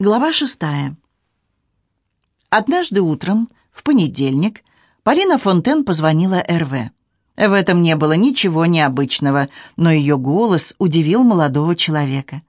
Глава шестая. Однажды утром, в понедельник, Полина Фонтен позвонила РВ. В этом не было ничего необычного, но ее голос удивил молодого человека.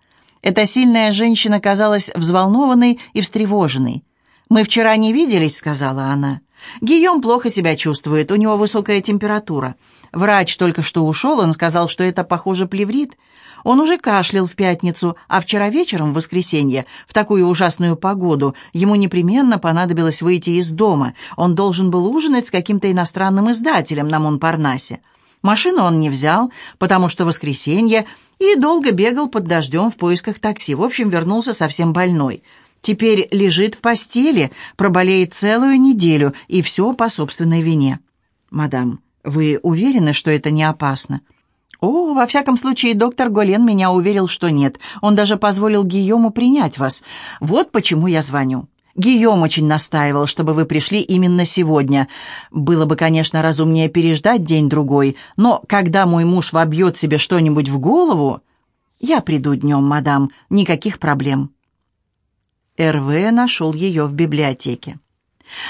Эта сильная женщина казалась взволнованной и встревоженной. «Мы вчера не виделись», — сказала она. «Гийом плохо себя чувствует, у него высокая температура. Врач только что ушел, он сказал, что это, похоже, плеврит. Он уже кашлял в пятницу, а вчера вечером, в воскресенье, в такую ужасную погоду, ему непременно понадобилось выйти из дома. Он должен был ужинать с каким-то иностранным издателем на Монпарнасе. Машину он не взял, потому что воскресенье, и долго бегал под дождем в поисках такси. В общем, вернулся совсем больной. Теперь лежит в постели, проболеет целую неделю, и все по собственной вине. «Мадам, вы уверены, что это не опасно?» «О, во всяком случае, доктор Голен меня уверил, что нет. Он даже позволил Гийому принять вас. Вот почему я звоню. Гийом очень настаивал, чтобы вы пришли именно сегодня. Было бы, конечно, разумнее переждать день-другой, но когда мой муж вобьет себе что-нибудь в голову... Я приду днем, мадам, никаких проблем». РВ нашел ее в библиотеке.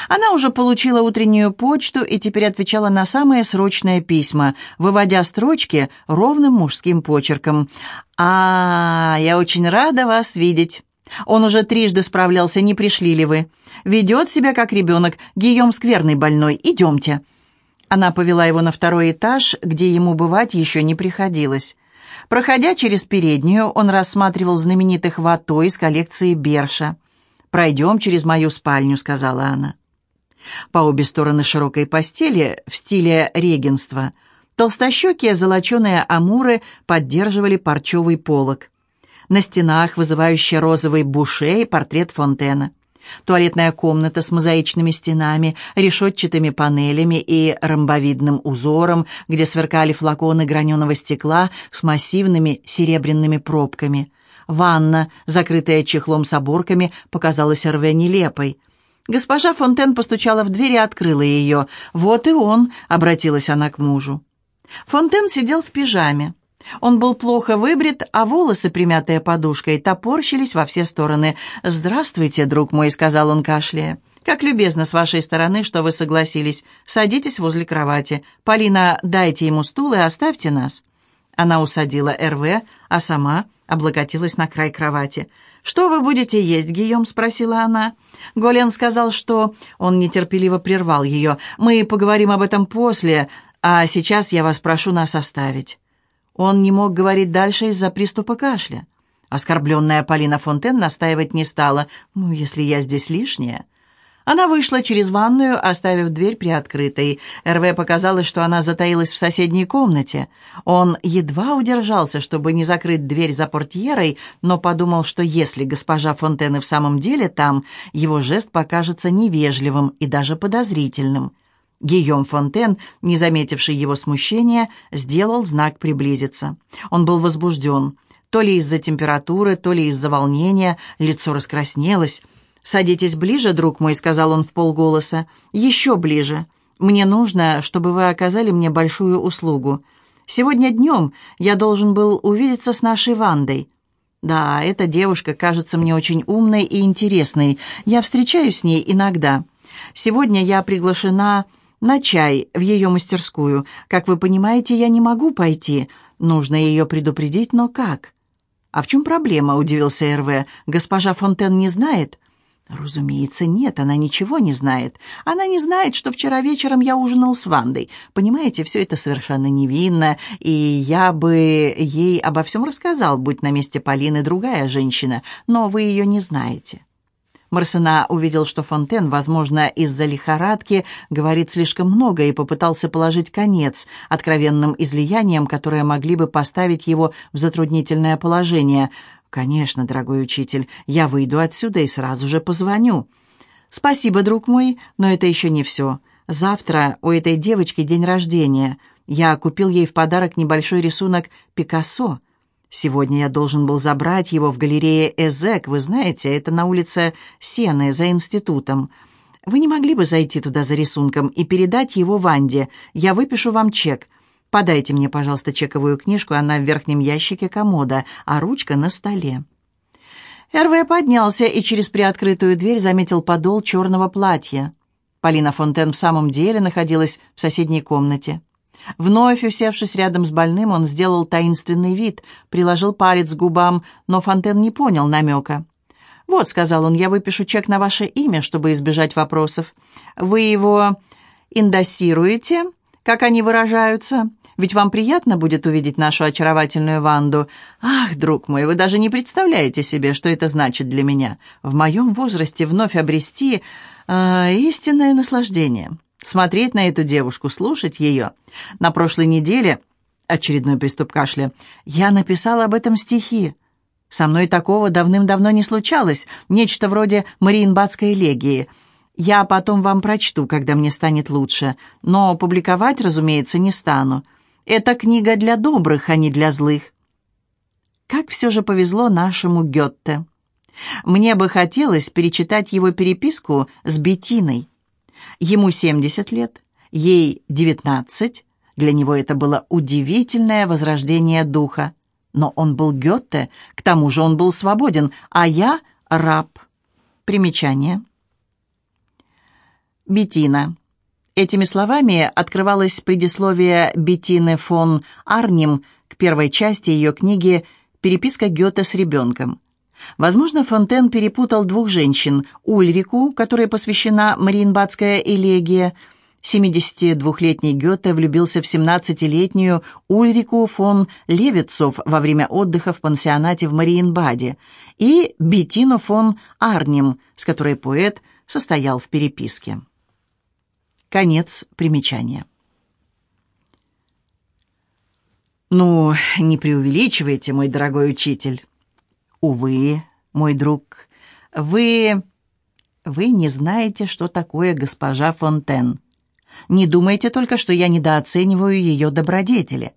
Она уже получила утреннюю почту и теперь отвечала на самые срочные письма, выводя строчки ровным мужским почерком. «А, я очень рада вас видеть. Он уже трижды справлялся, не пришли ли вы. Ведет себя как ребенок, Гийом скверный больной, идемте». Она повела его на второй этаж, где ему бывать еще не приходилось. Проходя через переднюю, он рассматривал знаменитых вато из коллекции Берша – «Пройдем через мою спальню», — сказала она. По обе стороны широкой постели в стиле регенства толстощекие золоченые амуры поддерживали парчевый полог. На стенах вызывающий розовый буше и портрет Фонтена. Туалетная комната с мозаичными стенами, решетчатыми панелями и ромбовидным узором, где сверкали флаконы граненого стекла с массивными серебряными пробками. Ванна, закрытая чехлом с оборками, показалась Эрве нелепой. Госпожа Фонтен постучала в дверь и открыла ее. «Вот и он», — обратилась она к мужу. Фонтен сидел в пижаме. Он был плохо выбрит, а волосы, примятые подушкой, топорщились во все стороны. «Здравствуйте, друг мой», — сказал он, кашляя. «Как любезно с вашей стороны, что вы согласились. Садитесь возле кровати. Полина, дайте ему стул и оставьте нас». Она усадила РВ, а сама облокотилась на край кровати. «Что вы будете есть, Гийом?» — спросила она. Голен сказал, что... Он нетерпеливо прервал ее. «Мы поговорим об этом после, а сейчас я вас прошу нас оставить». Он не мог говорить дальше из-за приступа кашля. Оскорбленная Полина Фонтен настаивать не стала. «Ну, если я здесь лишняя...» Она вышла через ванную, оставив дверь приоткрытой. РВ показалось, что она затаилась в соседней комнате. Он едва удержался, чтобы не закрыть дверь за портьерой, но подумал, что если госпожа Фонтен и в самом деле там, его жест покажется невежливым и даже подозрительным. Гийом Фонтен, не заметивший его смущения, сделал знак приблизиться. Он был возбужден. То ли из-за температуры, то ли из-за волнения, лицо раскраснелось. «Садитесь ближе, друг мой», — сказал он в полголоса. «Еще ближе. Мне нужно, чтобы вы оказали мне большую услугу. Сегодня днем я должен был увидеться с нашей Вандой. Да, эта девушка кажется мне очень умной и интересной. Я встречаюсь с ней иногда. Сегодня я приглашена на чай в ее мастерскую. Как вы понимаете, я не могу пойти. Нужно ее предупредить, но как?» «А в чем проблема?» — удивился Эрве. «Госпожа Фонтен не знает?» Разумеется, нет, она ничего не знает. Она не знает, что вчера вечером я ужинал с Вандой. Понимаете, все это совершенно невинно, и я бы ей обо всем рассказал, будь на месте Полины другая женщина, но вы ее не знаете. Марсена увидел, что Фонтен, возможно, из-за лихорадки, говорит слишком много и попытался положить конец откровенным излияниям, которые могли бы поставить его в затруднительное положение – «Конечно, дорогой учитель, я выйду отсюда и сразу же позвоню». «Спасибо, друг мой, но это еще не все. Завтра у этой девочки день рождения. Я купил ей в подарок небольшой рисунок Пикассо. Сегодня я должен был забрать его в галерее Эзек, вы знаете, это на улице Сены, за институтом. Вы не могли бы зайти туда за рисунком и передать его Ванде? Я выпишу вам чек». «Подайте мне, пожалуйста, чековую книжку, она в верхнем ящике комода, а ручка на столе». Эрве поднялся и через приоткрытую дверь заметил подол черного платья. Полина Фонтен в самом деле находилась в соседней комнате. Вновь усевшись рядом с больным, он сделал таинственный вид, приложил палец к губам, но Фонтен не понял намека. «Вот», — сказал он, — «я выпишу чек на ваше имя, чтобы избежать вопросов. Вы его индоссируете, как они выражаются? Ведь вам приятно будет увидеть нашу очаровательную Ванду. Ах, друг мой, вы даже не представляете себе, что это значит для меня. В моем возрасте вновь обрести э, истинное наслаждение. Смотреть на эту девушку, слушать ее. На прошлой неделе, очередной приступ кашля, я написал об этом стихи. Со мной такого давным-давно не случалось, нечто вроде Мариенбадской элегии. Я потом вам прочту, когда мне станет лучше, но публиковать, разумеется, не стану. Это книга для добрых, а не для злых. Как все же повезло нашему Гетте. Мне бы хотелось перечитать его переписку с Бетиной. Ему 70 лет, ей 19. Для него это было удивительное возрождение духа. Но он был Гёте, к тому же он был свободен, а я — раб. Примечание. Бетина. Этими словами открывалось предисловие Беттины фон Арнем к первой части ее книги «Переписка Гёте с ребенком». Возможно, Фонтен перепутал двух женщин – Ульрику, которой посвящена Мариенбадская элегия – 72-летний Гёте влюбился в 17-летнюю Ульрику фон Левицов во время отдыха в пансионате в Мариенбаде и Беттину фон Арнем, с которой поэт состоял в переписке. Конец примечания. «Ну, не преувеличивайте, мой дорогой учитель. Увы, мой друг, вы... вы не знаете, что такое госпожа Фонтен». Не думайте только, что я недооцениваю ее добродетели.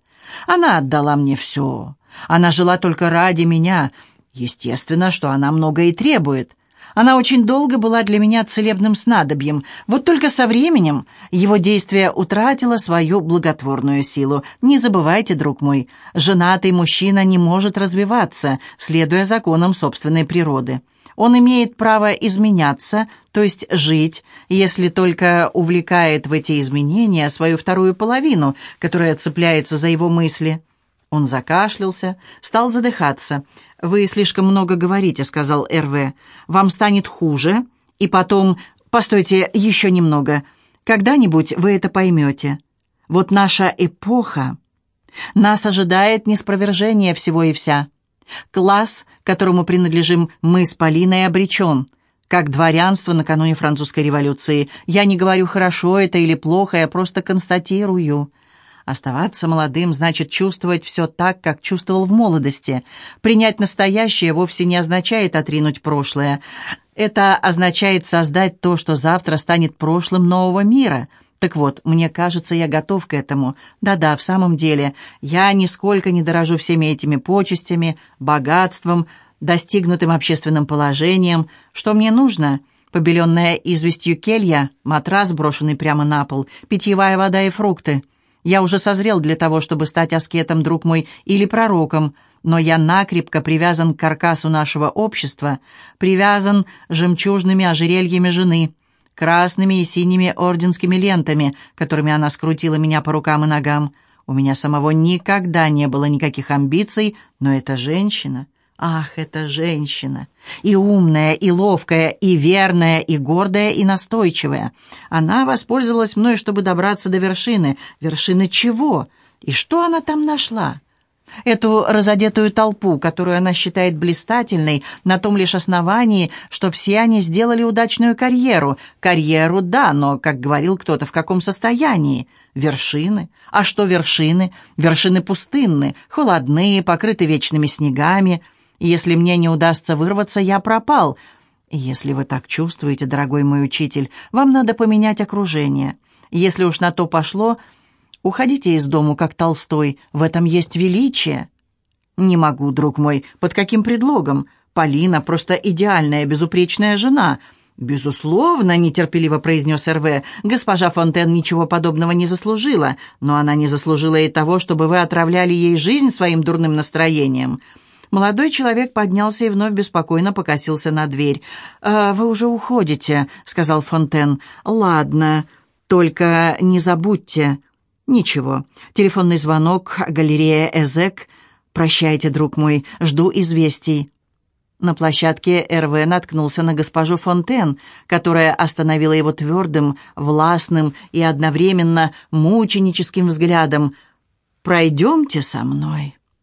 Она отдала мне все. Она жила только ради меня. Естественно, что она многое и требует. Она очень долго была для меня целебным снадобьем. Вот только со временем его действие утратило свою благотворную силу. Не забывайте, друг мой, женатый мужчина не может развиваться, следуя законам собственной природы. Он имеет право изменяться, то есть жить, если только увлекает в эти изменения свою вторую половину, которая цепляется за его мысли. Он закашлялся, стал задыхаться. «Вы слишком много говорите», — сказал Р.В. «Вам станет хуже, и потом... Постойте еще немного. Когда-нибудь вы это поймете. Вот наша эпоха. Нас ожидает неспровержение всего и вся. Класс, которому принадлежим мы с Полиной, обречен. Как дворянство накануне французской революции. Я не говорю, хорошо это или плохо, я просто констатирую. Оставаться молодым значит чувствовать все так, как чувствовал в молодости. Принять настоящее вовсе не означает отринуть прошлое. Это означает создать то, что завтра станет прошлым нового мира – так вот, мне кажется, я готов к этому. Да-да, в самом деле, я нисколько не дорожу всеми этими почестями, богатством, достигнутым общественным положением. Что мне нужно? Побеленная известью келья, матрас, брошенный прямо на пол, питьевая вода и фрукты. Я уже созрел для того, чтобы стать аскетом, друг мой, или пророком, но я накрепко привязан к каркасу нашего общества, привязан жемчужными ожерельями жены» красными и синими орденскими лентами, которыми она скрутила меня по рукам и ногам. У меня самого никогда не было никаких амбиций, но эта женщина... Ах, эта женщина! И умная, и ловкая, и верная, и гордая, и настойчивая. Она воспользовалась мной, чтобы добраться до вершины. Вершины чего? И что она там нашла? Эту разодетую толпу, которую она считает блистательной, на том лишь основании, что все они сделали удачную карьеру. Карьеру, да, но, как говорил кто-то, в каком состоянии? Вершины? А что вершины? Вершины пустынны, холодные, покрыты вечными снегами. Если мне не удастся вырваться, я пропал. Если вы так чувствуете, дорогой мой учитель, вам надо поменять окружение. Если уж на то пошло, Уходите из дому, как Толстой, в этом есть величие». «Не могу, друг мой. Под каким предлогом? Полина просто идеальная, безупречная жена». «Безусловно», — нетерпеливо произнес РВ, «госпожа Фонтен ничего подобного не заслужила, но она не заслужила и того, чтобы вы отравляли ей жизнь своим дурным настроением. Молодой человек поднялся и вновь беспокойно покосился на дверь. «Э, «Вы уже уходите», — сказал Фонтен. «Ладно, только не забудьте». «Ничего. Телефонный звонок, галерея Эзек. Прощайте, друг мой, жду известий». На площадке РВ наткнулся на госпожу Фонтен, которая остановила его твердым, властным и одновременно мученическим взглядом. «Пройдемте со мной».